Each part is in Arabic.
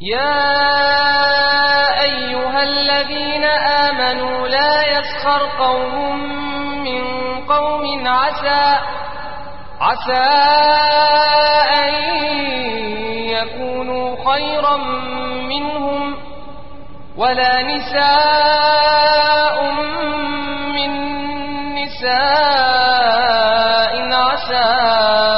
يا أيها الذين آمنوا لا يسخر قوم من قوم عسى عسى أن يكونوا خيرا منهم ولا نساء من نساء عسى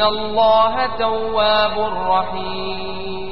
إن الله تواب رحيم